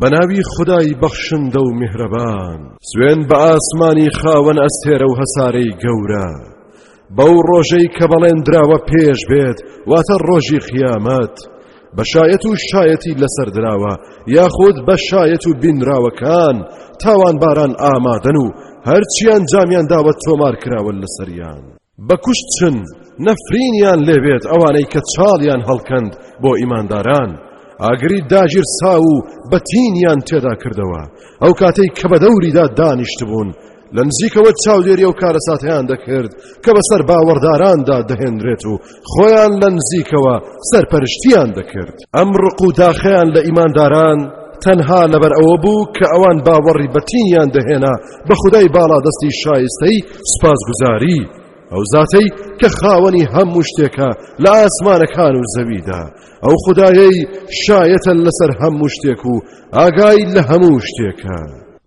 بەناوی خودای بەخشندە و میهرەبان سوێن بە ئاسمانی خاوەن ئەستێرە و هەسارەی گەورە بەو ڕۆژەی کە بەڵێندراوە پێش بێت واتە ڕۆژی قیامەت بە شایەت و شایەتی لەسەر دراوە یاخود بە شایەت و بینراوەکان تاوانباران ئامادەن و هەرچیان جامیان داوە تۆمار کراوە لەسەریان بەکوشت چن نەفرینیان لێبێت ئەوانەی کە چاڵیان هەڵکەند بۆ ئیمانداران ئاگری داژیر ساو و بەتینیان تێدا کردەوە ئەو کاتەی کە بە دەوریدا دانیشتبوون لە نزیکەوە چاودێری ئەو کارەساتیان دەکرد کە بەسەر باوەڕداراندا دەهێنرێت و خۆیان لە نزیکەوە سەرپەرشتیان دەکرد ئەم ڕق و داخیان لە ئیمانداران تەنها لەبەر ئەوە بوو کە ئەوان باوەڕی بەتینیان دەهێنا بە خدای باڵا دەستی شایستەی سوپاسگوزاری ئەو زاتەی کە خاوەنی هەموو شتێکە لە ئاسمانەکان و زەویدا ئەو خدایەی شایەتە لەسەر هەموو شتێک و ئاگای لە هەموو شتێکە.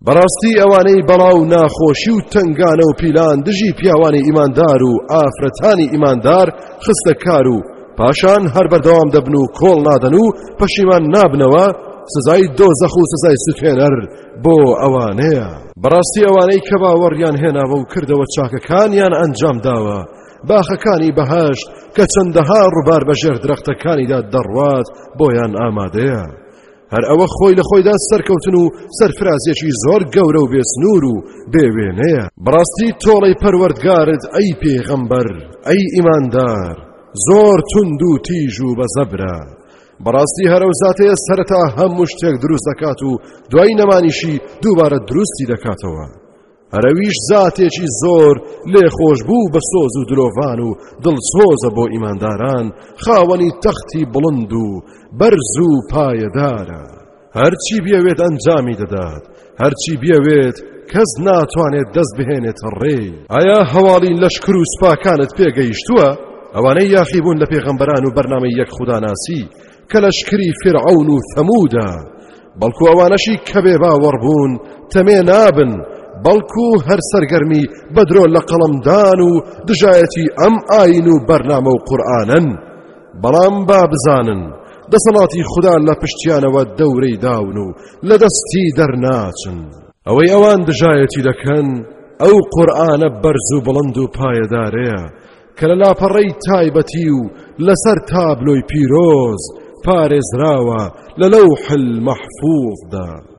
بەڕاستی ئەوانەی بەڵا و ناخۆشی و تنگانە و پیلان دژی پیاوانی ئیماندار و ئافرەتانی ئیماندار خستە کار و پاشان هەر بەردەوام دەبن و کۆڵ نادەن و پەشیمان نابنەوە سزای دۆزەخ و سزای سوتێنەر بۆ ئەوانەیە بەڕاستی ئەوانەی کە باوەڕیان هێناوە و کردەوە چاکەکانیان ئەنجام داوە باخەکانی بەهشت کە چەندەها ڕووبار بەژێر درەختەکانیدا دەڕوات بۆیان ئامادەیە هەر ئەوە خۆی لە خۆیدا سەرکەوتن و سەرفرازێکی زۆر گەورە و بێسنوور و بێوێنەیە بڕاستی تۆڵەی پەروەردگارت ئەی پێغەمبەر ئەی ئیماندار زۆر تند و تیژ و بەزەبرە بەڕاستی هەرە و زاتەیە سەرەتا هەموو شتێک دروست دەکات و دوای نەمانیشی دووبارە دروستی دەکاتەوە عەرەویش زاتێکی زۆر لێخۆشبوو بە سۆز و درۆڤان و دڵسۆزە بۆ ئیمانداران خاوەنی تەختی بڵند و بەرز و پایەدارە هەرچی بێوێت ئەنجامی دەدات هەرچی بێوێت کەس ناتوانێت دەست بهێنێتە ڕێی ئایا هەواڵی لەشکر و سوپاکانت پێگەیشتووە ئەوانەی یاخیبوون لە پێغەمبەران و بەرنامەی یەک خوداناسی کە لەشکری فرعون و ثەمودە بەڵکو ئەوانەشی کە بێ باوەڕ بوون تەمێ نابن بەڵکو هەر سەرگەرمی بەدرۆ لە قەڵمدان و دژایەتی ئەم ئاین و بەرنامە و قورآنن بەڵام با بزانن دەسەڵاتی خوددا لە پشتیانەوە دەورەی داون و لە دەستی دەرناچن ئەوەی ئەوان دژایەتی دەکەن ئەو قورآنە بەرز و بڵند و پایەدارەیە کە لە لاپەڕەی تایبەتی و لەسەر تابلۆی پیرۆز پارێزراوە لە لەوح المەحفوظدا